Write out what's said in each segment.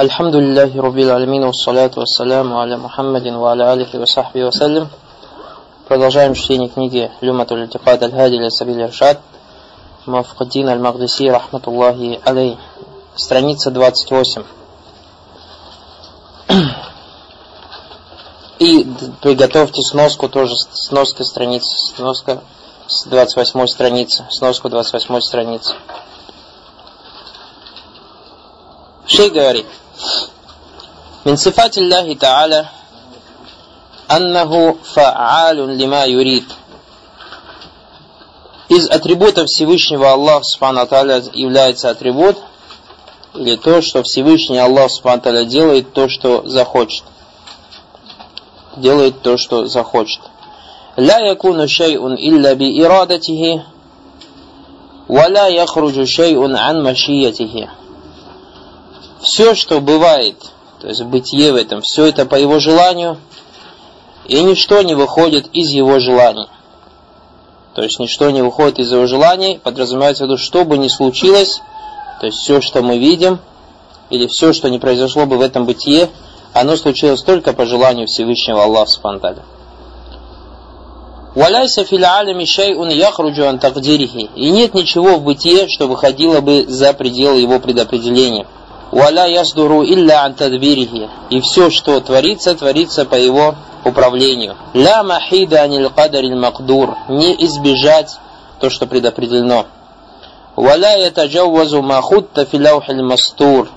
الحمد لله رب العالمين والصلاة والسلام على محمد وعلى آله وصحبه وسلم Продолжаем чтение книги Люматул Альтифад Аль-Хади Ля Сабиль Иршад Мафкаддин Аль-Магдиси Рахматуллахи Алей Страница 28 И приготовьте сноску тоже, сноска страницы, сноска с 28 страницы, сноску 28 страницы. Шей говорит, من صفات الله تعالى أنه فعال لما يريد из атрибутов Всевышнего Аллаха Субхану является атрибут или то, что Всевышний Аллах Субхану делает то, что захочет. Делает то, что захочет. لا يكون شيء إلا بإرادته ولا يخرج شيء عن مشيته все, что бывает, то есть бытие в этом, все это по его желанию, и ничто не выходит из его желаний. То есть ничто не выходит из его желаний, подразумевается в виду, что бы ни случилось, то есть все, что мы видим, или все, что не произошло бы в этом бытие, оно случилось только по желанию Всевышнего Аллаха Субхану Валяйся филиалями шайун яхруджу ан И нет ничего в бытие, что выходило бы за пределы его предопределения. Валя ясдуру илля ан И все, что творится, творится по его управлению. Ля махида анил кадариль макдур. Не избежать то, что предопределено. Валя ятаджаввазу махутта филяухиль мастур.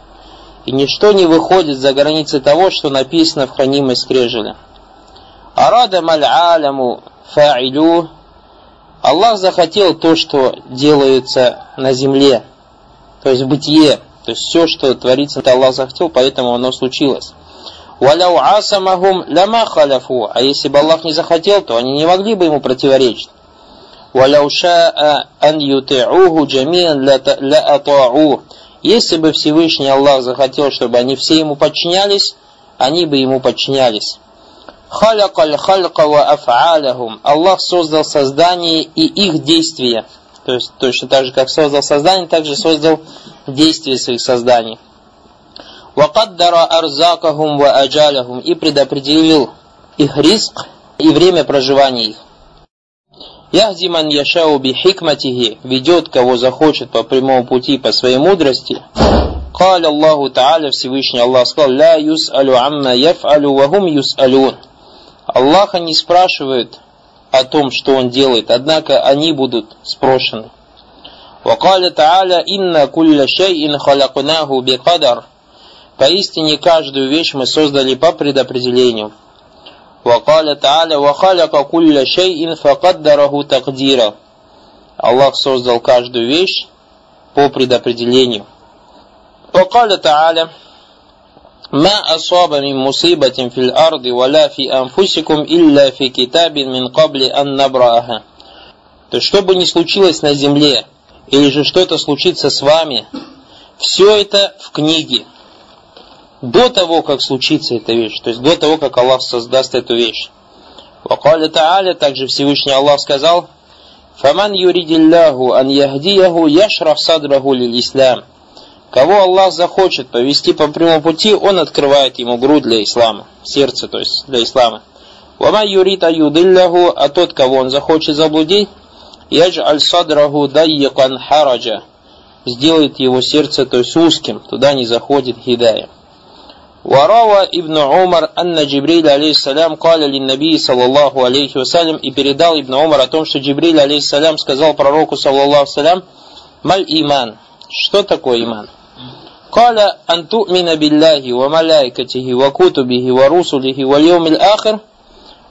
И ничто не выходит за границы того, что написано в хранимой скрежеле. Арада маль аляму фа'илю. Аллах захотел то, что делается на земле, то есть бытие. То есть все, что творится, это Аллах захотел, поэтому оно случилось. Валяу асамахум ляма халяфу. А если бы Аллах не захотел, то они не могли бы ему противоречить. Валяу ша'a ан юти'уху джамиан ля ату'у. Если бы Всевышний Аллах захотел, чтобы они все ему подчинялись, они бы ему подчинялись. Халякаль халька ва. Аллах создал создание и их действия. То есть точно так же, как создал создание, также создал действия своих созданий. Арзакахум ва аджалахум и предопределил их риск и время проживания их. Яхди яшау би хикматихи ведет кого захочет по прямому пути по своей мудрости. Кал Аллаху Та'аля Всевышний Аллах сказал, Ла юс'алю амма яф'алю ва хум юс'алюн. Аллаха не спрашивает о том, что он делает, однако они будут спрошены. وقال تعالى إن كل شيء خلقناه بقدر Поистине каждую вещь мы создали по предопределению. وقال تعالى وخلق كل شيء فقدره تقديرا Аллах создал каждую вещь по предопределению. وقال تعالى ما أصاب من مصيبة في الأرض ولا في أنفسكم إلا في كتاب من قبل أن نبرأها. То есть, что бы ни случилось на земле, или же что-то случится с вами, все это в книге. До того, как случится эта вещь, то есть до того, как Аллах создаст эту вещь. Вакаля Тааля, также Всевышний Аллах сказал, «Фаман юридиллаху ан яхдияху яшраф садраху лил ислам». Кого Аллах захочет повести по прямому пути, Он открывает ему грудь для ислама, сердце, то есть для ислама. Вама юрит аюдилляху, а тот, кого Он захочет заблудить, яж аль садраху дайякан хараджа, сделает его сердце, то есть узким, туда не заходит хидая. Варава ибн Умар анна Джибриль алейхиссалям каля лин наби саллаллаху алейхи вассалям и передал ибн Умар о том, что Джибриль алейхиссалям сказал пророку саллаллаху салям маль иман. Что такое иман? Кутубихи ва русулихи ва льюмил ахир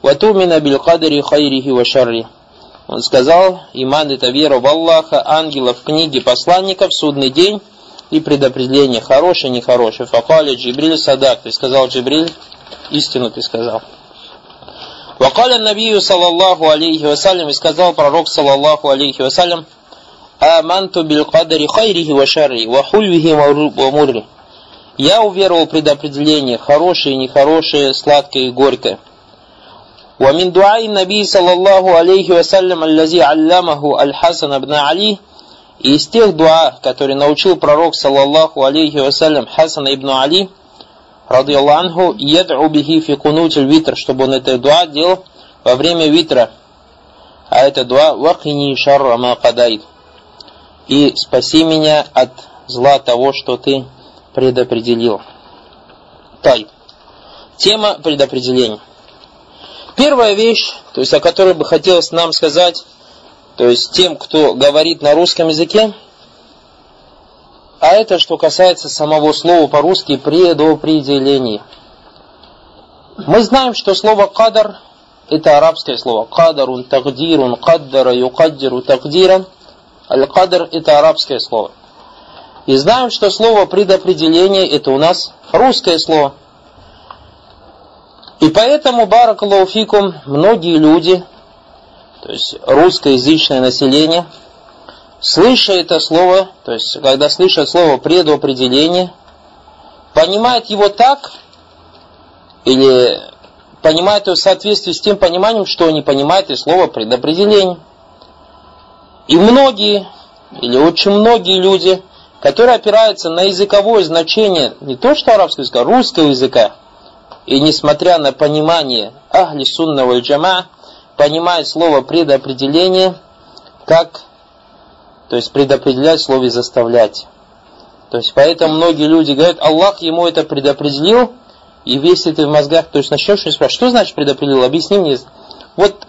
ва ту'мина бил кадри хайрихи ва шаррихи. Он сказал, иман это вера в Аллаха, ангелов, книги, посланников, судный день и предопределение, хорошее, нехорошее. Факали Джибриль Садак, ты сказал Джибриль, истину ты сказал. Вакаля Набию саллаллаху алейхи вассалям, и сказал пророк саллаллаху алейхи вассалям, Аманту бил кадари хайрихи ва шарри, ва хульвихи ва мурри. Я уверовал в предопределение, хорошее и нехорошее, сладкое и горькое. ومن دعاء النبي صلى الله عليه وسلم الذي علمه الحسن بن علي И из тех дуа, которые научил пророк, саллаллаху алейхи вассалям, Хасан ибн Али, ради Аллаху, яд'у бихи фи кунутиль витр, чтобы он это дуа делал во время витра. А это дуа вахини шарра ма кадайт. И спаси меня от зла того, что ты предопределил. Тай. Тема предопределения. Первая вещь, то есть о которой бы хотелось нам сказать, то есть тем, кто говорит на русском языке, а это что касается самого слова по-русски предопределение. Мы знаем, что слово кадар это арабское слово. Кадарун, тагдирун, каддара, юкаддиру, тагдиран. Аль-кадр это арабское слово. И знаем, что слово предопределение это у нас русское слово. И поэтому, баракаллаху многие люди, то есть русскоязычное население, слыша это слово, то есть когда слышат слово предопределение, понимают его так, или понимают его в соответствии с тем пониманием, что они понимают из слова предопределение. И многие, или очень многие люди, которые опираются на языковое значение не то что арабского языка, а русского языка, и несмотря на понимание ахли сунного джама, понимает слово предопределение как, то есть предопределять в слове заставлять. То есть поэтому многие люди говорят, Аллах ему это предопределил, и весь это в мозгах, то есть начнешь спрашивать, что значит предопределил, объясни мне. Вот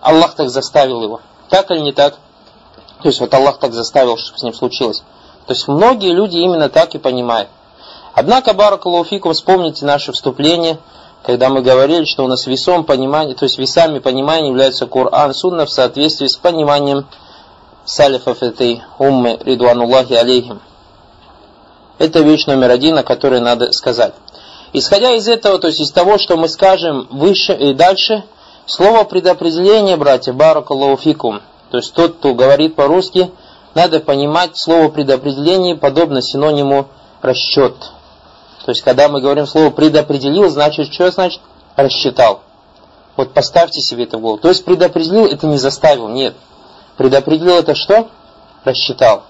Аллах так заставил его. Так или не так? То есть вот Аллах так заставил, чтобы с ним случилось. То есть многие люди именно так и понимают. Однако, Баракалуфикум, вспомните наше вступление, когда мы говорили, что у нас весом понимания, то есть весами понимания являются Коран, Сунна в соответствии с пониманием салифов этой уммы, ридуануллахи алейхим. Это вещь номер один, о которой надо сказать. Исходя из этого, то есть из того, что мы скажем выше и дальше, слово предопределение, братья, баракаллаху то есть тот, кто говорит по-русски, надо понимать слово предопределение подобно синониму расчет. То есть, когда мы говорим слово предопределил, значит, что значит? Рассчитал. Вот поставьте себе это в голову. То есть, предопределил, это не заставил, нет. Предопределил это что? Рассчитал.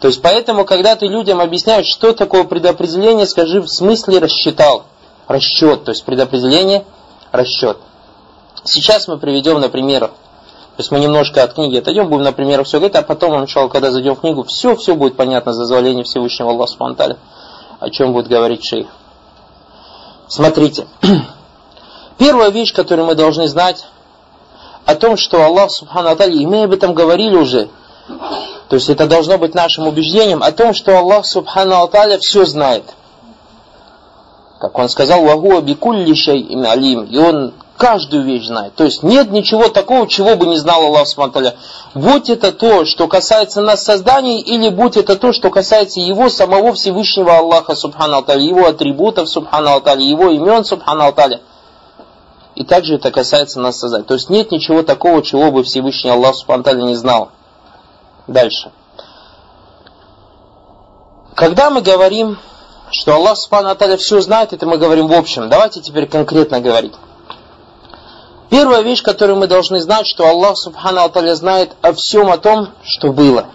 То есть, поэтому, когда ты людям объясняешь, что такое предопределение, скажи в смысле рассчитал. Расчет. То есть, предопределение, расчет. Сейчас мы приведем на примерах. То есть мы немножко от книги отойдем, будем на примерах все говорить, а потом, иншалла, когда зайдем в книгу, все, все будет понятно за зазволение Всевышнего Аллаха Субтитры о чем будет говорить шейх. Смотрите. Первая вещь, которую мы должны знать, о том, что Аллах Субхану Аталия, и мы об этом говорили уже, то есть это должно быть нашим убеждением, о том, что Аллах Субхану Аталия все знает. Как он сказал, «Вагуа бикулли шей алим», и он каждую вещь знает. То есть нет ничего такого, чего бы не знал Аллах Субтитры. Будь это то, что касается нас создания, или будь это то, что касается Его самого Всевышнего Аллаха Субхану Его атрибутов Субхану Его имен Субхану. И также это касается нас создания. То есть нет ничего такого, чего бы Всевышний Аллах Субхану не знал. Дальше. Когда мы говорим, что Аллах Субхану все знает, это мы говорим в общем. Давайте теперь конкретно говорить. Первая вещь, которую мы должны знать, что Аллах Субхану Алталя знает о всем о том, что было.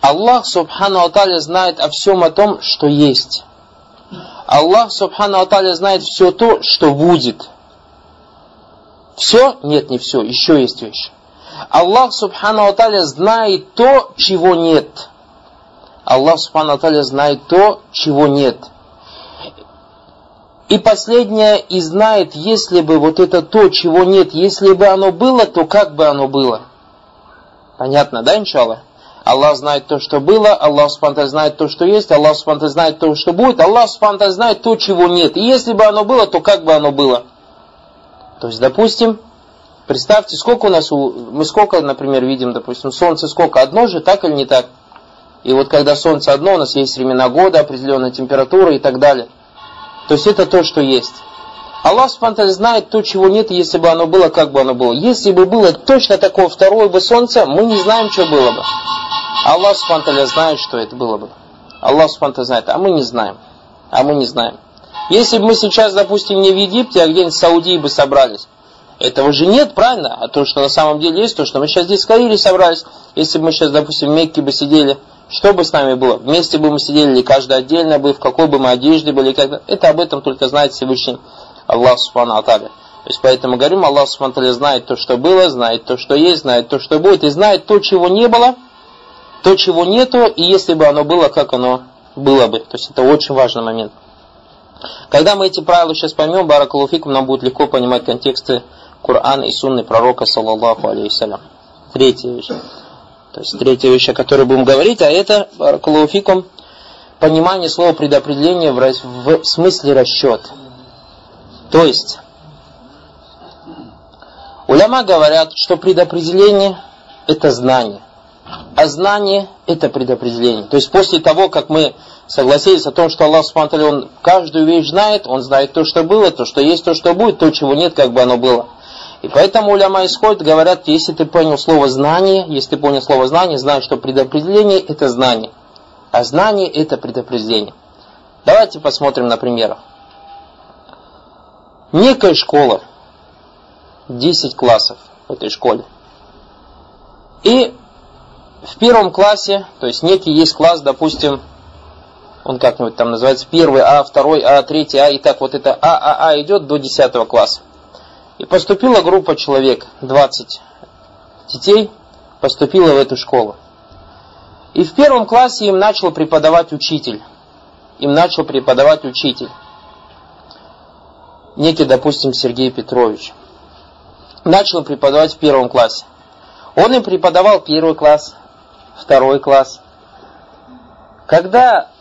Аллах Субхану Алталя знает о всем о том, что есть. Аллах Субхану Алталя знает все то, что будет. Все? Нет, не все. Еще есть вещь. Аллах Субхану Алталя знает то, чего нет. Аллах Субхану Алталя знает то, чего нет. И последнее, и знает, если бы вот это то, чего нет, если бы оно было, то как бы оно было. Понятно, да, иншаллах? Аллах знает то, что было, Аллах Субтитры знает то, что есть, Аллах Субтитры знает то, что будет, Аллах Субтитры знает то, чего нет. И если бы оно было, то как бы оно было. То есть, допустим, представьте, сколько у нас, мы сколько, например, видим, допустим, солнце сколько, одно же, так или не так? И вот когда солнце одно, у нас есть времена года, определенная температура и так далее – то есть это то, что есть. Аллах Субтитры знает то, чего нет, если бы оно было, как бы оно было. Если бы было точно такое второе бы солнце, мы не знаем, что было бы. Аллах Субтитры знает, что это было бы. Аллах Субтитры знает, а мы не знаем. А мы не знаем. Если бы мы сейчас, допустим, не в Египте, а где-нибудь в Саудии бы собрались, Этого же нет, правильно? А то, что на самом деле есть, то, что мы сейчас здесь в Каире собрались, если бы мы сейчас, допустим, в Мекке бы сидели, что бы с нами было? Вместе бы мы сидели, или каждый отдельно бы, в какой бы мы одежде были, как это об этом только знает Всевышний Аллах Субхану Аталя. То есть поэтому говорим, Аллах Субхану знает то, что было, знает то, что есть, знает то, что будет, и знает то, чего не было, то, чего нету, и если бы оно было, как оно было бы. То есть это очень важный момент. Когда мы эти правила сейчас поймем, Баракалуфикум, нам будет легко понимать контексты Корана и Сунны пророка, саллаллаху алейхиссалям. Третья вещь. То есть третья вещь, о которой будем говорить, а это, Баракалуфикум, понимание слова предопределения в, в смысле расчет. То есть, уляма говорят, что предопределение – это знание. А знание – это предопределение. То есть после того, как мы согласились о том, что Аллах Субтитры, Он каждую вещь знает, Он знает то, что было, то, что есть, то, что будет, то, чего нет, как бы оно было. И поэтому уляма исходит, говорят, если ты понял слово знание, если ты понял слово знание, знай, что предопределение – это знание. А знание – это предопределение. Давайте посмотрим на примерах. Некая школа, 10 классов в этой школе. И в первом классе, то есть некий есть класс, допустим, он как-нибудь там называется, первый А, второй А, третий А, и так вот это А, А, А идет до 10 класса. И поступила группа человек, 20 детей, поступила в эту школу. И в первом классе им начал преподавать учитель. Им начал преподавать учитель. Некий, допустим, Сергей Петрович. Начал преподавать в первом классе. Он им преподавал первый класс, второй класс. Когда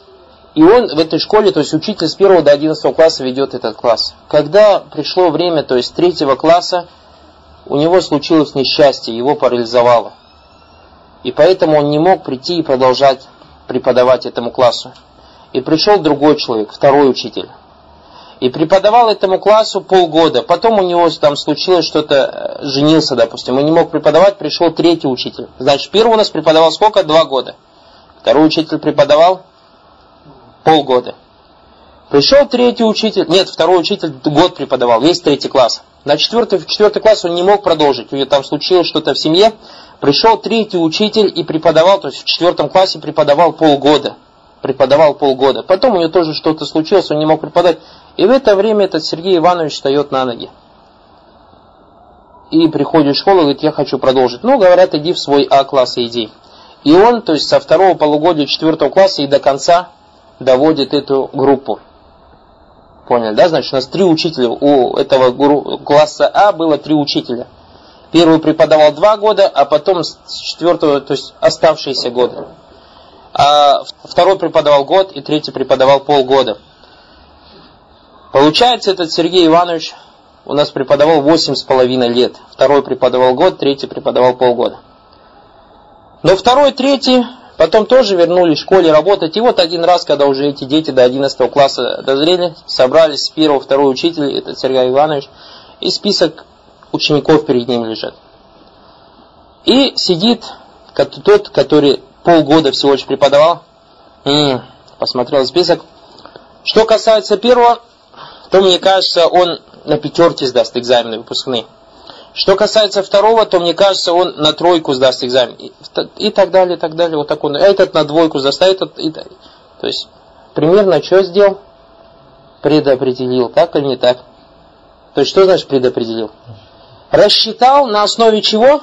и он в этой школе, то есть учитель с первого до одиннадцатого класса ведет этот класс. Когда пришло время, то есть третьего класса, у него случилось несчастье, его парализовало. И поэтому он не мог прийти и продолжать преподавать этому классу. И пришел другой человек, второй учитель. И преподавал этому классу полгода. Потом у него там случилось что-то, э, женился, допустим, и не мог преподавать, пришел третий учитель. Значит, первый у нас преподавал сколько? Два года. Второй учитель преподавал полгода. Пришел третий учитель, нет, второй учитель год преподавал, весь третий класс. На четвертый, четвертый класс он не мог продолжить, у него там случилось что-то в семье. Пришел третий учитель и преподавал, то есть в четвертом классе преподавал полгода. Преподавал полгода. Потом у него тоже что-то случилось, он не мог преподать. И в это время этот Сергей Иванович встает на ноги. И приходит в школу и говорит, я хочу продолжить. Ну, говорят, иди в свой А-класс иди. И он, то есть со второго полугодия четвертого класса и до конца доводит эту группу. Поняли, да? Значит, у нас три учителя. У этого класса А было три учителя. Первый преподавал два года, а потом с четвертого, то есть оставшиеся годы. А второй преподавал год, и третий преподавал полгода. Получается, этот Сергей Иванович у нас преподавал восемь с половиной лет. Второй преподавал год, третий преподавал полгода. Но второй, третий потом тоже вернулись в школе работать. И вот один раз, когда уже эти дети до 11 класса дозрели, собрались с первого, второй учитель, это Сергей Иванович, и список учеников перед ним лежит. И сидит тот, который полгода всего лишь преподавал, посмотрел список. Что касается первого, то мне кажется, он на пятерке сдаст экзамены выпускные. Что касается второго, то мне кажется, он на тройку сдаст экзамен. И, и так далее, и так далее. Вот так он. Этот на двойку сдаст, а этот... И, то есть, примерно что сделал? Предопределил. Так или не так? То есть, что значит предопределил? Рассчитал на основе чего?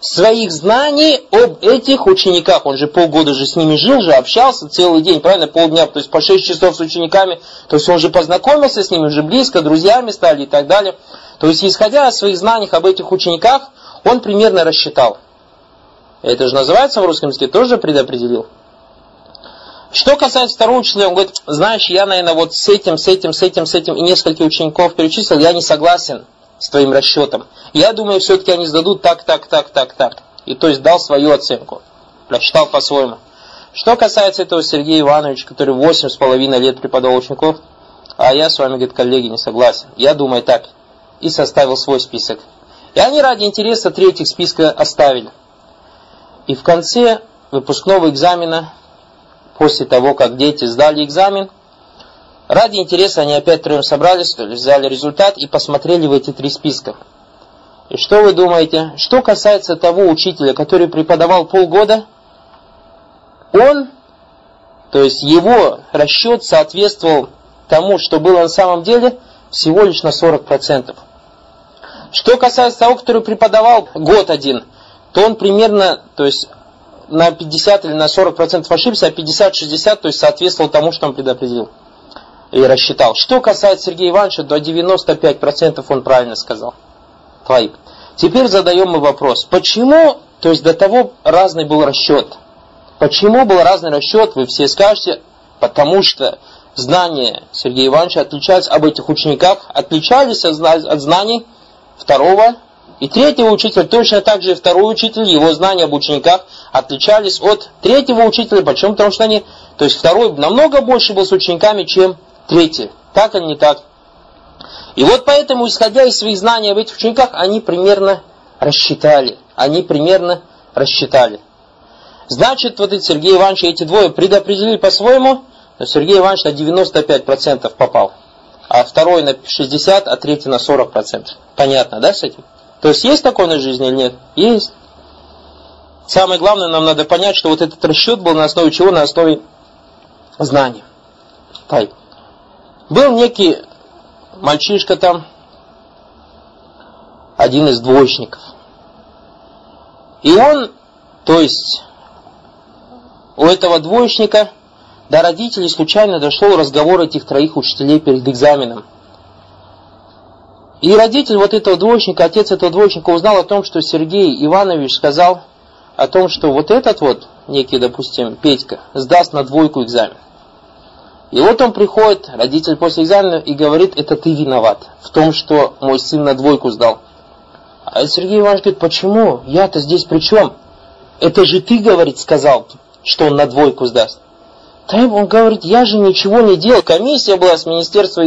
своих знаний об этих учениках. Он же полгода же с ними жил, же общался целый день, правильно, полдня, то есть по 6 часов с учениками. То есть он же познакомился с ними, уже близко, друзьями стали и так далее. То есть, исходя из своих знаний об этих учениках, он примерно рассчитал. Это же называется в русском языке, тоже предопределил. Что касается второго учителя, он говорит, знаешь, я, наверное, вот с этим, с этим, с этим, с этим и нескольких учеников перечислил, я не согласен с твоим расчетом. Я думаю, все-таки они сдадут так, так, так, так, так. И то есть дал свою оценку. Прочитал по-своему. Что касается этого Сергея Ивановича, который 8,5 лет преподавал учеников, а я с вами, говорит, коллеги, не согласен. Я думаю так. И составил свой список. И они ради интереса третьих списка оставили. И в конце выпускного экзамена, после того, как дети сдали экзамен, Ради интереса они опять троем собрались, взяли результат и посмотрели в эти три списка. И что вы думаете? Что касается того учителя, который преподавал полгода, он, то есть его расчет соответствовал тому, что было на самом деле, всего лишь на 40%. Что касается того, который преподавал год один, то он примерно, то есть на 50 или на 40% ошибся, а 50-60, то есть соответствовал тому, что он предопределил и рассчитал. Что касается Сергея Ивановича, до 95% он правильно сказал. Твои. Теперь задаем мы вопрос, почему, то есть до того разный был расчет. Почему был разный расчет, вы все скажете, потому что знания Сергея Ивановича отличались об этих учениках, отличались от знаний второго и третьего учителя. Точно так же и второй учитель, его знания об учениках отличались от третьего учителя. Почему? Потому что они, то есть второй намного больше был с учениками, чем третий. Так или не так? И вот поэтому, исходя из своих знаний об этих учениках, они примерно рассчитали. Они примерно рассчитали. Значит, вот эти Сергей Иванович эти двое предопределили по-своему, Сергей Иванович на 95% попал. А второй на 60%, а третий на 40%. Понятно, да, с этим? То есть есть такое на жизни или нет? Есть. Самое главное, нам надо понять, что вот этот расчет был на основе чего? На основе знания. Так. Был некий мальчишка там, один из двоечников. И он, то есть, у этого двоечника до родителей случайно дошел разговор этих троих учителей перед экзаменом. И родитель вот этого двоечника, отец этого двоечника узнал о том, что Сергей Иванович сказал о том, что вот этот вот, некий, допустим, Петька, сдаст на двойку экзамен. И вот он приходит, родитель после экзамена, и говорит, это ты виноват в том, что мой сын на двойку сдал. А Сергей Иванович говорит, почему? Я-то здесь при чем? Это же ты, говорит, сказал, что он на двойку сдаст. Да он говорит, я же ничего не делал. Комиссия была с Министерства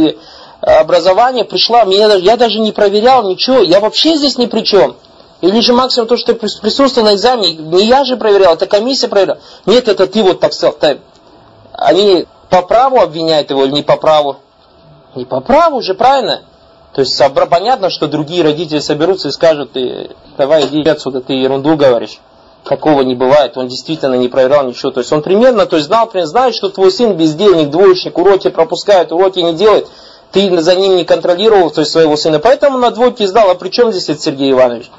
образования, пришла, меня, я даже не проверял ничего, я вообще здесь ни при чем. Или же максимум то, что присутствовал на экзамене, не я же проверял, это комиссия проверяла. Нет, это ты вот так сказал. Они по праву обвиняет его или не по праву? Не по праву же, правильно? То есть понятно, что другие родители соберутся и скажут, ты, давай иди отсюда, ты ерунду говоришь. Такого не бывает, он действительно не проверял ничего. То есть он примерно, то есть знал, знает, что твой сын бездельник, двоечник, уроки пропускает, уроки не делает, ты за ним не контролировал, то есть своего сына. Поэтому на двойке сдал, а при чем здесь это Сергей Иванович?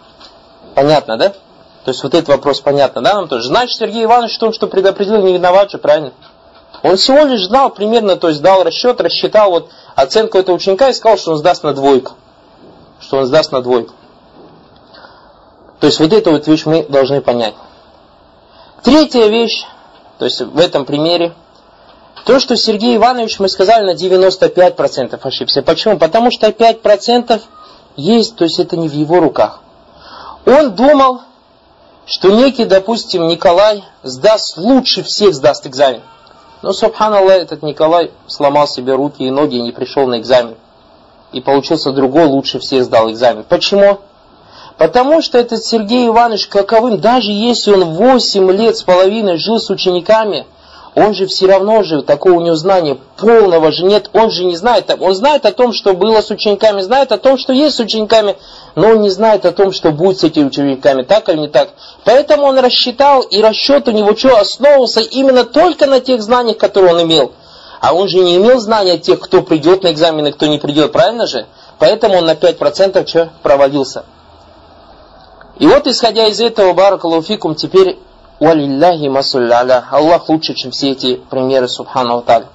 Понятно, да? То есть вот этот вопрос понятно, да, нам тоже. Значит, Сергей Иванович в том, что предопределил, не виноват же, правильно? Он всего лишь знал примерно, то есть дал расчет, рассчитал вот оценку этого ученика и сказал, что он сдаст на двойку. Что он сдаст на двойку. То есть вот эту вот вещь мы должны понять. Третья вещь, то есть в этом примере, то, что Сергей Иванович, мы сказали, на 95% ошибся. Почему? Потому что 5% есть, то есть это не в его руках. Он думал, что некий, допустим, Николай сдаст лучше всех сдаст экзамен. Но, субханаллах, этот Николай сломал себе руки и ноги и не пришел на экзамен. И получился другой, лучше всех сдал экзамен. Почему? Потому что этот Сергей Иванович каковым, даже если он 8 лет с половиной жил с учениками, он же все равно же, такого у него знания полного же нет, он же не знает, он знает о том, что было с учениками, знает о том, что есть с учениками, но он не знает о том, что будет с этими учениками, так или не так. Поэтому он рассчитал, и расчет у него что, основывался именно только на тех знаниях, которые он имел. А он же не имел знания тех, кто придет на экзамены, кто не придет, правильно же? Поэтому он на 5% что, провалился. И вот, исходя из этого, Баракалуфикум, теперь Валилляхи масулляля. Аллах лучше, чем все эти примеры, субхану та'ля.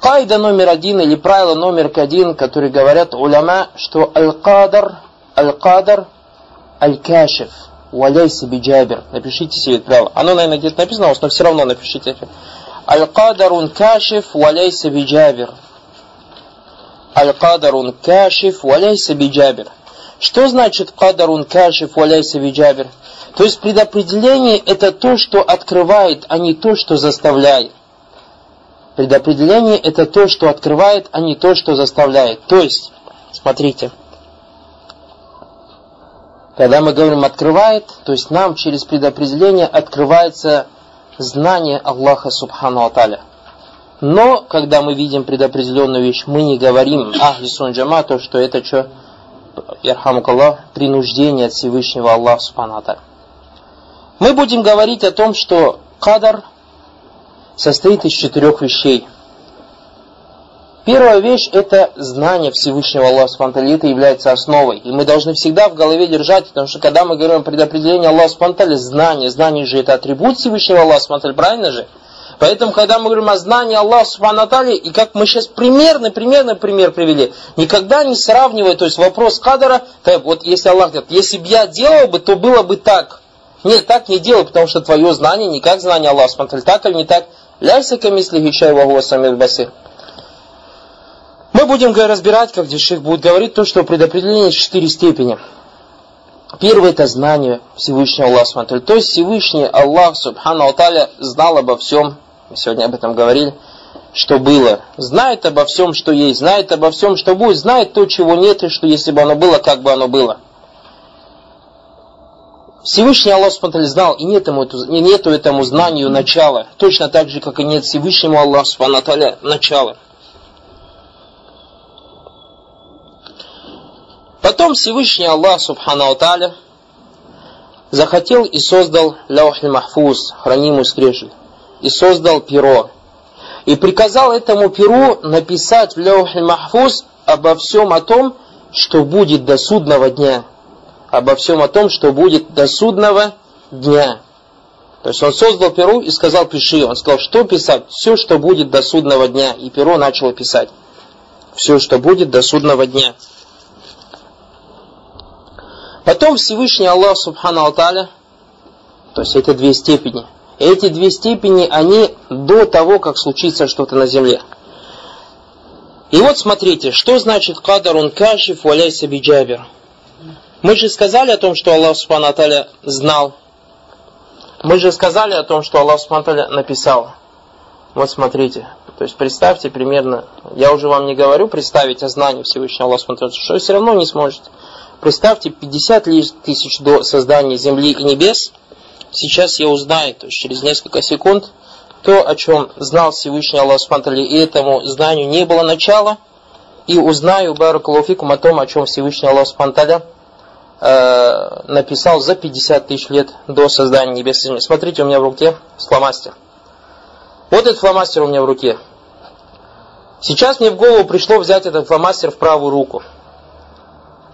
Кайда номер один или правило номер один, которые говорят уляма, что аль-кадар, аль-кадар, аль-кашиф, валяйся биджабир. Напишите себе это правило. Оно, наверное, где-то написано, но все равно напишите. Аль-кадарун кашиф, валяйся биджабир. Аль-кадарун кашиф, валяйся биджабир. Что значит кадарун кашиф, валяйся биджабир? То есть предопределение это то, что открывает, а не то, что заставляет. Предопределение это то, что открывает, а не то, что заставляет. То есть, смотрите, когда мы говорим открывает, то есть нам через предопределение открывается знание Аллаха Субхану Аталя. Но, когда мы видим предопределенную вещь, мы не говорим Ахли Джама, то, что это что ярхамукаллах, принуждение от Всевышнего Аллаха Субхану Мы будем говорить о том, что кадар состоит из четырех вещей. Первая вещь – это знание Всевышнего Аллаха Субхану это является основой. И мы должны всегда в голове держать, потому что когда мы говорим о предопределении Аллаха Субхану знание, знание же это атрибут Всевышнего Аллаха Субхану правильно же? Поэтому, когда мы говорим о знании Аллаха Субхану и как мы сейчас примерно, примерно пример привели, никогда не сравнивая, то есть вопрос кадра, так, вот если Аллах говорит, если бы я делал бы, то было бы так. Нет, так не делай, потому что твое знание не как знание Аллаха Субхану так или не так. Ляйся камисли хичай вагуа самил басир. Мы будем разбирать, как Деших будет говорить, то, что предопределение четыре степени. Первое это знание Всевышнего Аллаха. То есть Всевышний Аллах Субхану Алталя знал обо всем, мы сегодня об этом говорили, что было. Знает обо всем, что есть, знает обо всем, что будет, знает то, чего нет, и что если бы оно было, как бы оно было. Всевышний Аллах Субхану знал, и нет ему, нету этому знанию начала. Точно так же, как и нет Всевышнему Аллаху Субхану начала. Потом Всевышний Аллах Субхану Аталя захотел и создал Ляухль Махфуз, хранимую скрежет, и создал перо. И приказал этому перу написать в Ляухль Махфуз обо всем о том, что будет до судного дня. Обо всем о том, что будет до судного дня. То есть он создал перу и сказал, пиши. Он сказал, что писать? Все, что будет до судного дня. И перо начало писать. Все, что будет до судного дня. Потом Всевышний Аллах Субхану Алталя, то есть это две степени. Эти две степени, они до того, как случится что-то на земле. И вот смотрите, что значит кадарун кашиф валяйся биджабер. Мы же сказали о том, что Аллах Субхану Алталя знал. Мы же сказали о том, что Аллах Субхану Алталя написал. Вот смотрите. То есть представьте примерно, я уже вам не говорю представить о знании Всевышнего Аллаха Субхану что вы все равно не сможете. Представьте, 50 тысяч до создания Земли и небес. Сейчас я узнаю, то есть через несколько секунд, то, о чем знал Всевышний Аллах Субтитры, и этому знанию не было начала, и узнаю Баракалуфикум о том, о чем Всевышний Аллах Субтитры э, написал за 50 тысяч лет до создания небес и земли. Смотрите, у меня в руке фломастер. Вот этот фломастер у меня в руке. Сейчас мне в голову пришло взять этот фломастер в правую руку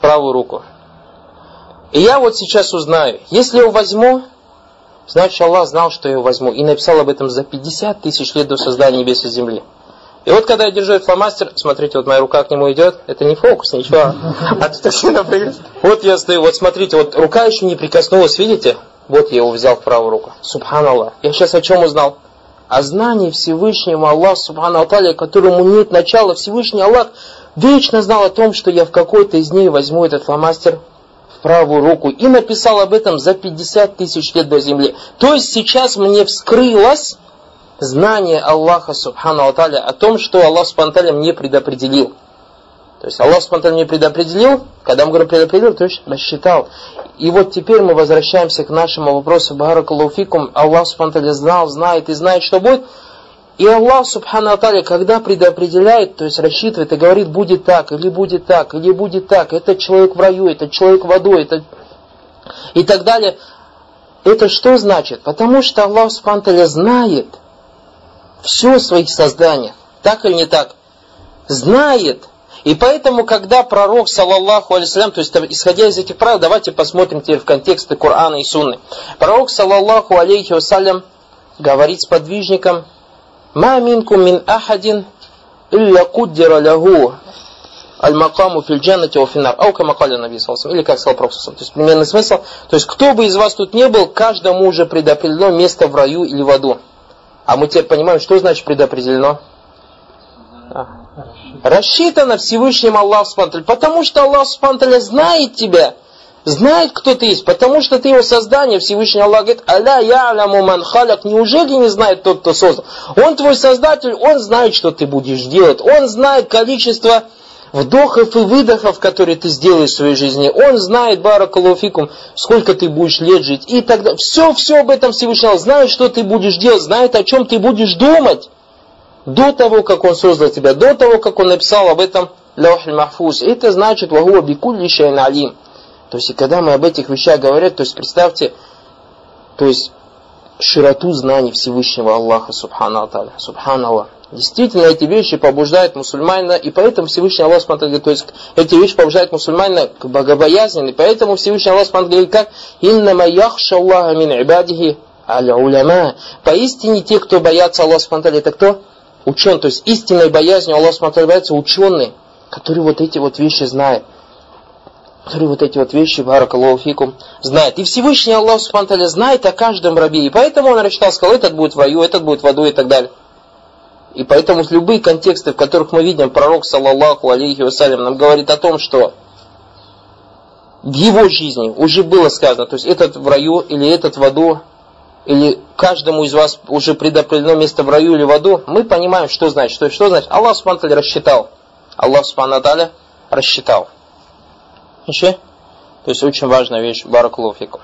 правую руку. И я вот сейчас узнаю, если я возьму, значит Аллах знал, что я его возьму. И написал об этом за 50 тысяч лет до создания небес и земли. И вот когда я держу этот фломастер, смотрите, вот моя рука к нему идет, это не фокус, ничего. А тут так сильно Вот я стою, вот смотрите, вот рука еще не прикоснулась, видите? Вот я его взял в правую руку. Субханаллах. Я сейчас о чем узнал? О знании Всевышнего Аллаха, Субхану Аталия, которому нет начала. Всевышний Аллах вечно знал о том, что я в какой-то из дней возьму этот фломастер правую руку и написал об этом за 50 тысяч лет до земли. То есть сейчас мне вскрылось знание Аллаха Субхану Аталя о том, что Аллах Субхану мне предопределил. То есть Аллах Субхану мне предопределил, когда мы говорим предопределил, то есть рассчитал. И вот теперь мы возвращаемся к нашему вопросу Баракалуфикум. Аллах Субхану знал, знает и знает, что будет. И Аллах Субхану Аталя, когда предопределяет, то есть рассчитывает и говорит, будет так, или будет так, или будет так, этот человек в раю, этот человек в аду, это... и так далее. Это что значит? Потому что Аллах Субхану Аталя знает все своих созданий. Так или не так? Знает. И поэтому, когда пророк, саллаллаху алейсалям, то есть исходя из этих правил, давайте посмотрим теперь в контексты Корана и Сунны. Пророк, саллаллаху алейхи вассалям, говорит с подвижником, ما منكم من أحد إلا قدر له аль-макаму фил джаннати ва финар. Ау кама каля Наби Или как сказал Пророк То есть примерный смысл. То есть кто бы из вас тут не был, каждому уже предопределено место в раю или в аду. А мы теперь понимаем, что значит предопределено? А. Рассчитано Всевышним Аллах Субтитры. Потому что Аллах Субтитры знает тебя знает, кто ты есть, потому что ты его создание, Всевышний Аллах говорит, «Аля я'ляму ман халяк», неужели не знает тот, кто создал? Он твой создатель, он знает, что ты будешь делать, он знает количество вдохов и выдохов, которые ты сделаешь в своей жизни. Он знает, баракалуфикум, сколько ты будешь лет жить и далее. Все, все об этом Всевышний Аллах знает, что ты будешь делать, знает, о чем ты будешь думать. До того, как он создал тебя, до того, как он написал об этом лаухи махфуз. Это значит вагуа бикулли алим. То есть, и когда мы об этих вещах говорим, то есть, представьте, то есть, широту знаний Всевышнего Аллаха, субхану Аталя, субхану Действительно, эти вещи побуждают мусульманина, и поэтому Всевышний Аллах говорит, то есть эти вещи побуждают мусульманина к богобоязни, и поэтому Всевышний Аллах говорит, как «Иннама яхша Аллаха мин ибадихи аля уляма». Поистине те, кто боятся Аллаха, это кто? Ученый. То есть истинной боязнью Аллаха боятся ученые, которые вот эти вот вещи знают который вот эти вот вещи, баракаллаху знает. И Всевышний Аллах Субхану знает о каждом рабе. И поэтому он рассчитал, сказал, этот будет в раю, этот будет в аду и так далее. И поэтому любые контексты, в которых мы видим, пророк, саллаллаху алейхи вассалям, нам говорит о том, что в его жизни уже было сказано, то есть этот в раю или этот в аду, или каждому из вас уже предопределено место в раю или в аду, мы понимаем, что значит. Что, что значит? Аллах Субхану рассчитал. Аллах Субхану рассчитал. Еще? То есть очень важная вещь. Баракулуфику.